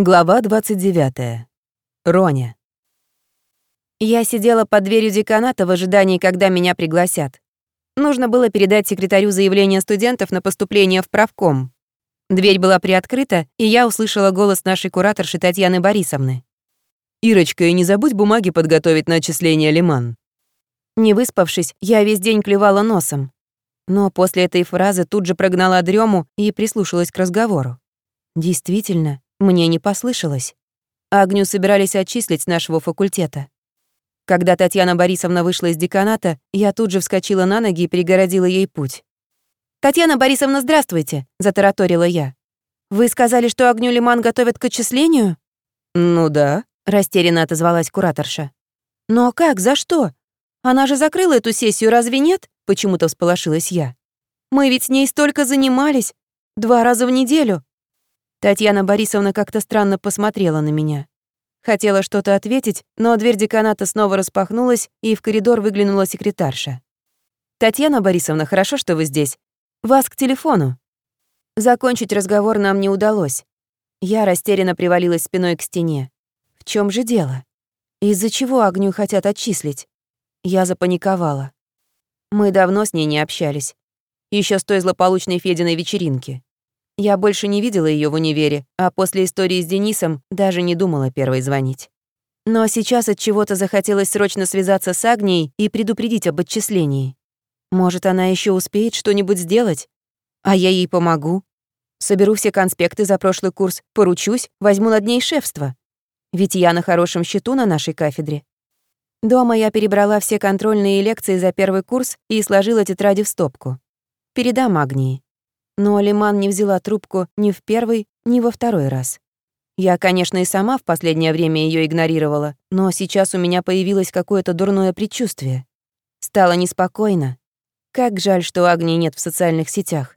Глава 29. Роня. Я сидела под дверью деканата в ожидании, когда меня пригласят. Нужно было передать секретарю заявление студентов на поступление в правком. Дверь была приоткрыта, и я услышала голос нашей кураторши Татьяны Борисовны. «Ирочка, и не забудь бумаги подготовить на отчисление Лиман». Не выспавшись, я весь день клевала носом. Но после этой фразы тут же прогнала дрему и прислушалась к разговору. Действительно, мне не послышалось. Агню собирались отчислить нашего факультета. Когда Татьяна Борисовна вышла из деканата, я тут же вскочила на ноги и перегородила ей путь. «Татьяна Борисовна, здравствуйте!» — затараторила я. «Вы сказали, что Агню Лиман готовят к отчислению?» «Ну да», — растерянно отозвалась кураторша. «Но как? За что? Она же закрыла эту сессию, разве нет?» — почему-то всполошилась я. «Мы ведь с ней столько занимались. Два раза в неделю. Татьяна Борисовна как-то странно посмотрела на меня. Хотела что-то ответить, но дверь деканата снова распахнулась, и в коридор выглянула секретарша. «Татьяна Борисовна, хорошо, что вы здесь. Вас к телефону». Закончить разговор нам не удалось. Я растерянно привалилась спиной к стене. В чем же дело? Из-за чего огню хотят отчислить? Я запаниковала. Мы давно с ней не общались. Еще с той злополучной Фединой вечеринки. Я больше не видела ее в универе, а после истории с Денисом даже не думала первой звонить. Но сейчас от чего-то захотелось срочно связаться с Агнией и предупредить об отчислении. Может, она еще успеет что-нибудь сделать? А я ей помогу. Соберу все конспекты за прошлый курс, поручусь, возьму над ней шефство. Ведь я на хорошем счету на нашей кафедре. Дома я перебрала все контрольные лекции за первый курс и сложила тетради в стопку. Передам Агнии. Но Алиман не взяла трубку ни в первый, ни во второй раз. Я, конечно, и сама в последнее время ее игнорировала, но сейчас у меня появилось какое-то дурное предчувствие. Стало неспокойно. Как жаль, что Агнии нет в социальных сетях.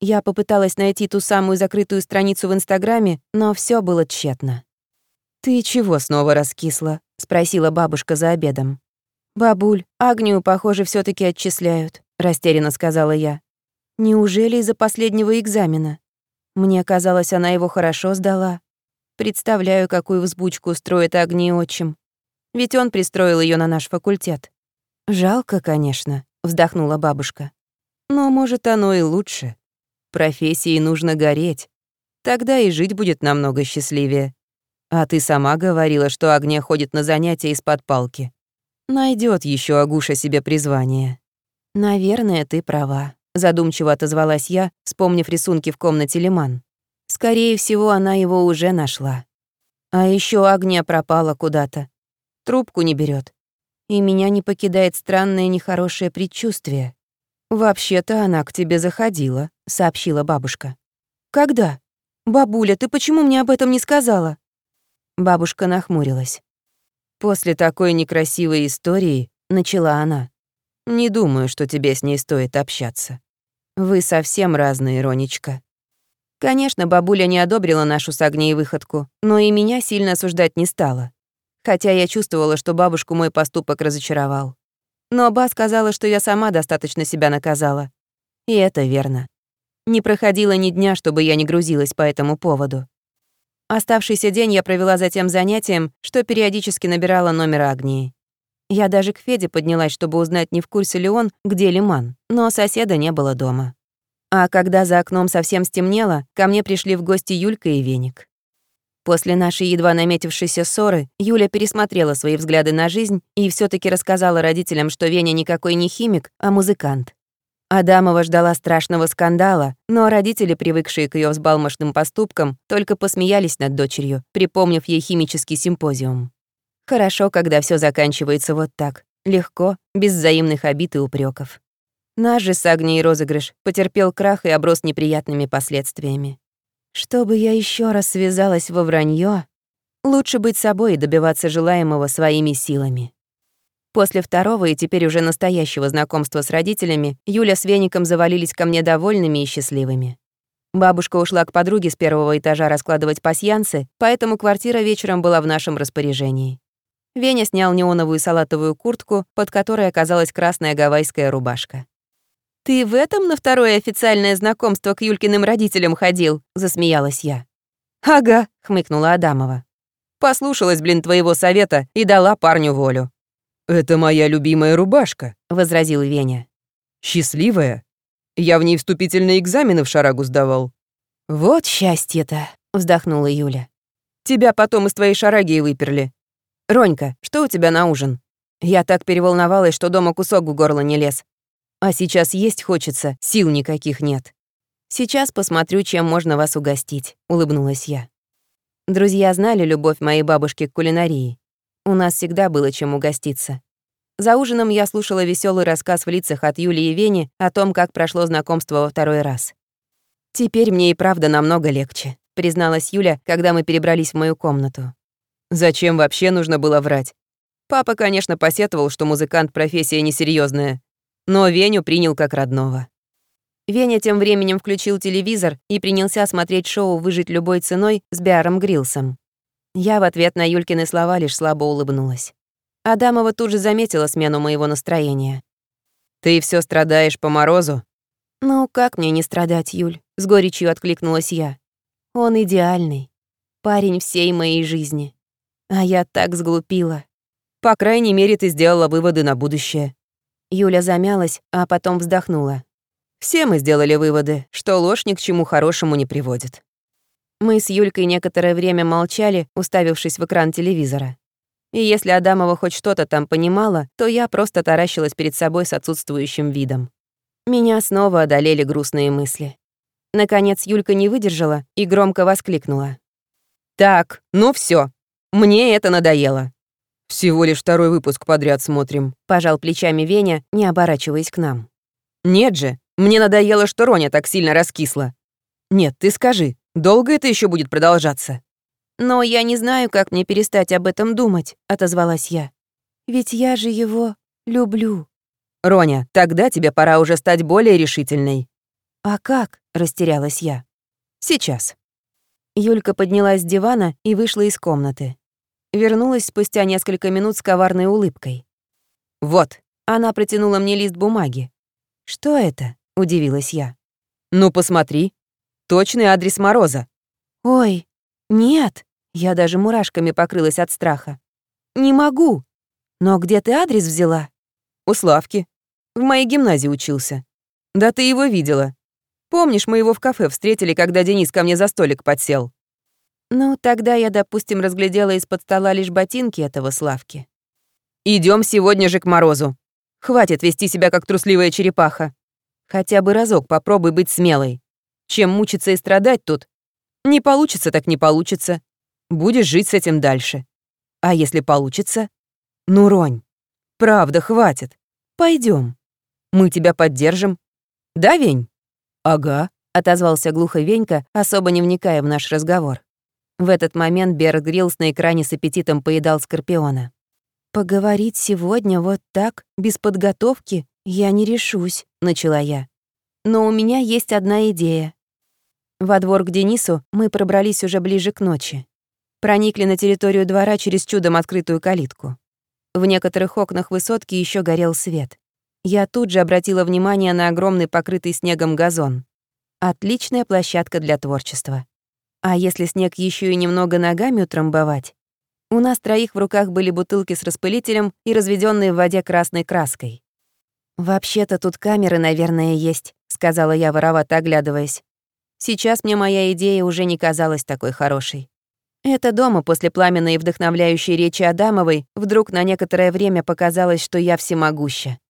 Я попыталась найти ту самую закрытую страницу в Инстаграме, но все было тщетно. «Ты чего снова раскисла?» — спросила бабушка за обедом. «Бабуль, Агнию, похоже, все таки отчисляют», — растерянно сказала я. Неужели из-за последнего экзамена? Мне казалось, она его хорошо сдала. Представляю, какую взбучку устроит Агни отчим. Ведь он пристроил ее на наш факультет. Жалко, конечно, вздохнула бабушка. Но, может, оно и лучше. Профессии нужно гореть. Тогда и жить будет намного счастливее. А ты сама говорила, что Агния ходит на занятия из-под палки. Найдет еще Агуша себе призвание. Наверное, ты права задумчиво отозвалась я, вспомнив рисунки в комнате Лиман. Скорее всего, она его уже нашла. А еще огня пропала куда-то. Трубку не берет. И меня не покидает странное нехорошее предчувствие. «Вообще-то она к тебе заходила», — сообщила бабушка. «Когда? Бабуля, ты почему мне об этом не сказала?» Бабушка нахмурилась. «После такой некрасивой истории», — начала она, «не думаю, что тебе с ней стоит общаться. Вы совсем разные, Ронечка. Конечно, бабуля не одобрила нашу с Агнией выходку, но и меня сильно осуждать не стала. Хотя я чувствовала, что бабушку мой поступок разочаровал. Но Ба сказала, что я сама достаточно себя наказала. И это верно. Не проходило ни дня, чтобы я не грузилась по этому поводу. Оставшийся день я провела за тем занятием, что периодически набирала номер Агнии. Я даже к Феде поднялась, чтобы узнать, не в курсе ли он, где Лиман, но соседа не было дома. А когда за окном совсем стемнело, ко мне пришли в гости Юлька и Веник. После нашей едва наметившейся ссоры Юля пересмотрела свои взгляды на жизнь и все таки рассказала родителям, что Веня никакой не химик, а музыкант. Адамова ждала страшного скандала, но родители, привыкшие к ее взбалмошным поступкам, только посмеялись над дочерью, припомнив ей химический симпозиум. Хорошо, когда все заканчивается вот так. Легко, без взаимных обид и упреков. Наш же с Агнией розыгрыш потерпел крах и оброс неприятными последствиями. Чтобы я еще раз связалась во вранье, лучше быть собой и добиваться желаемого своими силами. После второго и теперь уже настоящего знакомства с родителями Юля с Веником завалились ко мне довольными и счастливыми. Бабушка ушла к подруге с первого этажа раскладывать пасьянсы, поэтому квартира вечером была в нашем распоряжении. Веня снял неоновую салатовую куртку, под которой оказалась красная гавайская рубашка. «Ты в этом на второе официальное знакомство к Юлькиным родителям ходил?» — засмеялась я. «Ага», — хмыкнула Адамова. «Послушалась, блин, твоего совета и дала парню волю». «Это моя любимая рубашка», — возразил Веня. «Счастливая. Я в ней вступительные экзамены в шарагу сдавал». «Вот счастье-то», — вздохнула Юля. «Тебя потом из твоей шараги выперли. Ронька, что у тебя на ужин? Я так переволновалась, что дома кусок в горло не лез. А сейчас есть хочется, сил никаких нет. Сейчас посмотрю, чем можно вас угостить», — улыбнулась я. Друзья знали любовь моей бабушки к кулинарии. У нас всегда было чем угоститься. За ужином я слушала веселый рассказ в лицах от Юлии и Вени о том, как прошло знакомство во второй раз. «Теперь мне и правда намного легче», — призналась Юля, когда мы перебрались в мою комнату. «Зачем вообще нужно было врать? Папа, конечно, посетовал, что музыкант профессия несерьезная, но Веню принял как родного». Веня тем временем включил телевизор и принялся смотреть шоу «Выжить любой ценой» с Биаром Грилсом. Я в ответ на Юлькины слова лишь слабо улыбнулась. Адамова тут же заметила смену моего настроения. «Ты все страдаешь по морозу?» «Ну, как мне не страдать, Юль?» — с горечью откликнулась я. «Он идеальный. Парень всей моей жизни. А я так сглупила». «По крайней мере, ты сделала выводы на будущее». Юля замялась, а потом вздохнула. Все мы сделали выводы, что ложь ни к чему хорошему не приводит. Мы с Юлькой некоторое время молчали, уставившись в экран телевизора. И если Адамова хоть что-то там понимала, то я просто таращилась перед собой с отсутствующим видом. Меня снова одолели грустные мысли. Наконец Юлька не выдержала и громко воскликнула. «Так, ну все, Мне это надоело». «Всего лишь второй выпуск подряд смотрим», — пожал плечами Веня, не оборачиваясь к нам. «Нет же, мне надоело, что Роня так сильно раскисла. Нет, ты скажи, долго это еще будет продолжаться?» «Но я не знаю, как мне перестать об этом думать», — отозвалась я. «Ведь я же его люблю». «Роня, тогда тебе пора уже стать более решительной». «А как?» — растерялась я. «Сейчас». Юлька поднялась с дивана и вышла из комнаты. Вернулась спустя несколько минут с коварной улыбкой. «Вот». Она протянула мне лист бумаги. «Что это?» — удивилась я. «Ну, посмотри. Точный адрес Мороза». «Ой, нет!» Я даже мурашками покрылась от страха. «Не могу! Но где ты адрес взяла?» «У Славки. В моей гимназии учился. Да ты его видела. Помнишь, мы его в кафе встретили, когда Денис ко мне за столик подсел?» «Ну, тогда я, допустим, разглядела из-под стола лишь ботинки этого Славки». Идем сегодня же к Морозу. Хватит вести себя как трусливая черепаха. Хотя бы разок попробуй быть смелой. Чем мучиться и страдать тут? Не получится, так не получится. Будешь жить с этим дальше. А если получится? Ну, Ронь, правда, хватит. Пойдем. Мы тебя поддержим. Да, Вень? Ага, отозвался глухо Венька, особо не вникая в наш разговор. В этот момент Берт Гриллс на экране с аппетитом поедал скорпиона. «Поговорить сегодня вот так, без подготовки, я не решусь», — начала я. «Но у меня есть одна идея. Во двор к Денису мы пробрались уже ближе к ночи. Проникли на территорию двора через чудом открытую калитку. В некоторых окнах высотки еще горел свет. Я тут же обратила внимание на огромный покрытый снегом газон. Отличная площадка для творчества. А если снег еще и немного ногами утрамбовать? У нас троих в руках были бутылки с распылителем и разведенные в воде красной краской. «Вообще-то тут камеры, наверное, есть», — сказала я, воровато оглядываясь. Сейчас мне моя идея уже не казалась такой хорошей. Это дома после пламенной и вдохновляющей речи Адамовой вдруг на некоторое время показалось, что я всемогуща.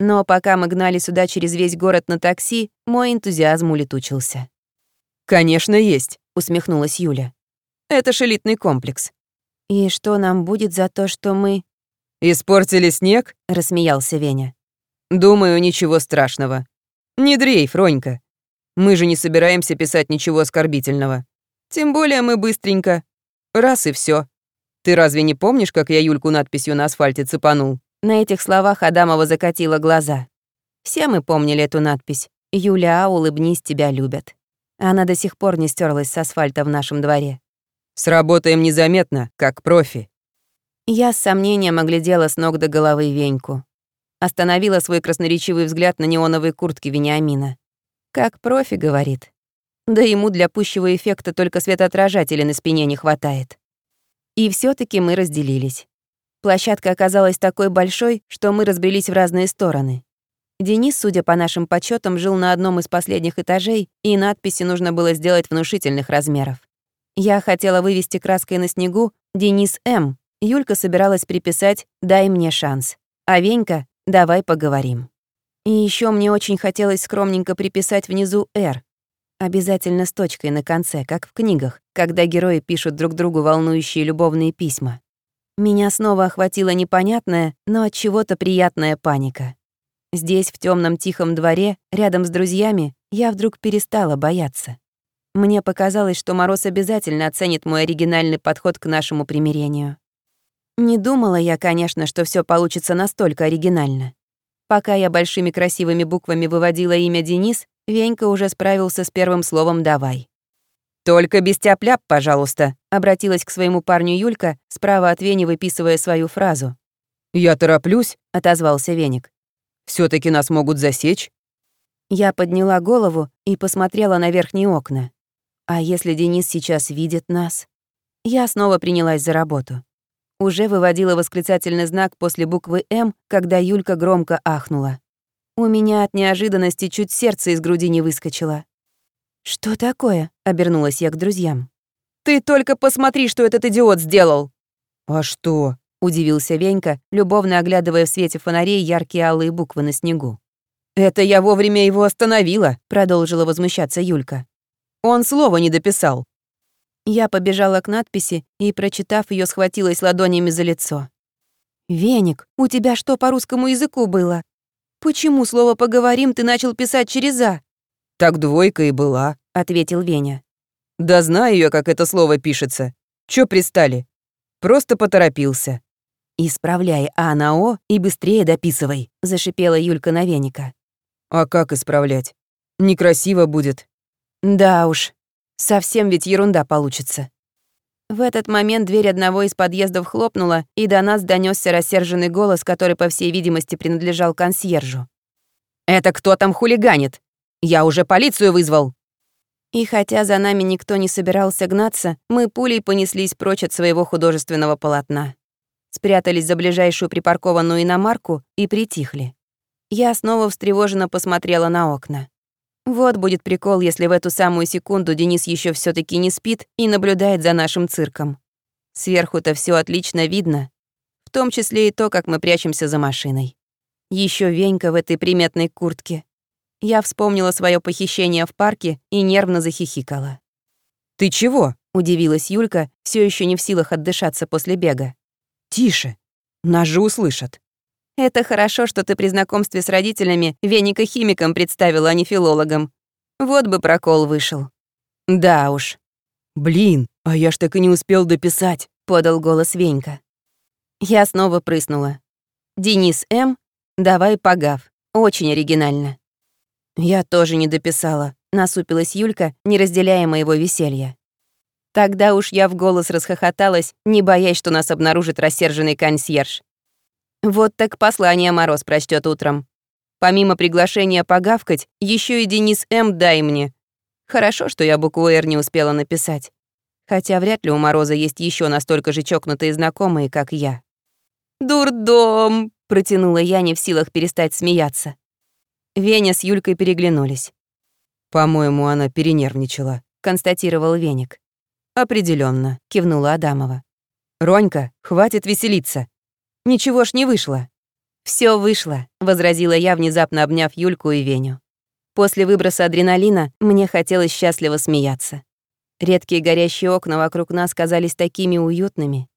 Но пока мы гнали сюда через весь город на такси, мой энтузиазм улетучился. «Конечно, есть», — усмехнулась Юля. «Это ж элитный комплекс». «И что нам будет за то, что мы...» «Испортили снег?» — рассмеялся Веня. «Думаю, ничего страшного. Не дрейф, Ронька. Мы же не собираемся писать ничего оскорбительного. Тем более мы быстренько. Раз и все. Ты разве не помнишь, как я Юльку надписью на асфальте цепанул?» На этих словах Адамова закатила глаза. Все мы помнили эту надпись. «Юля, улыбнись, тебя любят». Она до сих пор не стерлась с асфальта в нашем дворе. «Сработаем незаметно, как профи». Я с сомнением оглядела с ног до головы Веньку. Остановила свой красноречивый взгляд на неоновой куртке Вениамина. Как профи, говорит. Да ему для пущего эффекта только светоотражателя на спине не хватает. И все таки мы разделились. Площадка оказалась такой большой, что мы разбрелись в разные стороны. Денис, судя по нашим подсчетам, жил на одном из последних этажей, и надписи нужно было сделать внушительных размеров. Я хотела вывести краской на снегу «Денис М». Юлька собиралась приписать «Дай мне шанс». А Венька «Давай поговорим». И еще мне очень хотелось скромненько приписать внизу «Р». Обязательно с точкой на конце, как в книгах, когда герои пишут друг другу волнующие любовные письма. Меня снова охватила непонятная, но от чего-то приятная паника. Здесь, в темном тихом дворе, рядом с друзьями, я вдруг перестала бояться. Мне показалось, что Мороз обязательно оценит мой оригинальный подход к нашему примирению. Не думала я, конечно, что все получится настолько оригинально. Пока я большими красивыми буквами выводила имя Денис, Венька уже справился с первым словом «давай». «Только без тяп-ляп, пожалуйста», — обратилась к своему парню Юлька, справа от Вени выписывая свою фразу. «Я тороплюсь», — отозвался Веник. все таки нас могут засечь». Я подняла голову и посмотрела на верхние окна. А если Денис сейчас видит нас? Я снова принялась за работу. Уже выводила восклицательный знак после буквы «М», когда Юлька громко ахнула. У меня от неожиданности чуть сердце из груди не выскочило. «Что такое?» — обернулась я к друзьям. «Ты только посмотри, что этот идиот сделал!» «А что?» — удивился Венька, любовно оглядывая в свете фонарей яркие алые буквы на снегу. «Это я вовремя его остановила», — продолжила возмущаться Юлька. «Он слова не дописал». Я побежала к надписи и, прочитав ее, схватилась ладонями за лицо. «Веник, у тебя что по русскому языку было? Почему слово «поговорим» ты начал писать через «а»?» «Так двойка и была», — ответил Веня. «Да знаю я, как это слово пишется. Чё пристали? Просто поторопился». «Исправляй «а» на «о» и быстрее дописывай», — зашипела Юлька на Веника. «А как исправлять? Некрасиво будет». «Да уж, совсем ведь ерунда получится». В этот момент дверь одного из подъездов хлопнула, и до нас донесся рассерженный голос, который, по всей видимости, принадлежал консьержу. «Это кто там хулиганит? Я уже полицию вызвал!» И хотя за нами никто не собирался гнаться, мы пулей понеслись прочь от своего художественного полотна. Спрятались за ближайшую припаркованную иномарку и притихли. Я снова встревоженно посмотрела на окна. Вот будет прикол, если в эту самую секунду Денис еще все таки не спит и наблюдает за нашим цирком. Сверху-то все отлично видно, в том числе и то, как мы прячемся за машиной. Еще Венька в этой приметной куртке. Я вспомнила свое похищение в парке и нервно захихикала. «Ты чего?» — удивилась Юлька, все еще не в силах отдышаться после бега. «Тише! Нас же услышат!» «Это хорошо, что ты при знакомстве с родителями Веника химиком представила, а не филологом. Вот бы прокол вышел». «Да уж». «Блин, а я ж так и не успел дописать», — подал голос Венька. Я снова прыснула. «Денис М. Давай погав. Очень оригинально». «Я тоже не дописала», — насупилась Юлька, не разделяя моего веселья. Тогда уж я в голос расхохоталась, не боясь, что нас обнаружит рассерженный консьерж. Вот так послание Мороз прочтет утром. Помимо приглашения погавкать, еще и Денис М. дай мне. Хорошо, что я букву «Р» не успела написать. Хотя вряд ли у Мороза есть еще настолько же чокнутые знакомые, как я. «Дурдом!» — протянула я, не в силах перестать смеяться. Веня с Юлькой переглянулись. «По-моему, она перенервничала», — констатировал Веник. Определенно, кивнула Адамова. «Ронька, хватит веселиться. Ничего ж не вышло». Все вышло», — возразила я, внезапно обняв Юльку и Веню. После выброса адреналина мне хотелось счастливо смеяться. Редкие горящие окна вокруг нас казались такими уютными.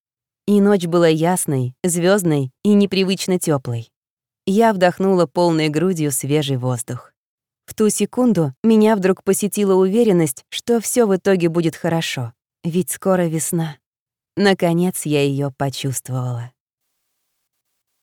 И ночь была ясной, звездной и непривычно теплой. Я вдохнула полной грудью свежий воздух. В ту секунду меня вдруг посетила уверенность, что все в итоге будет хорошо, ведь скоро весна. Наконец я ее почувствовала.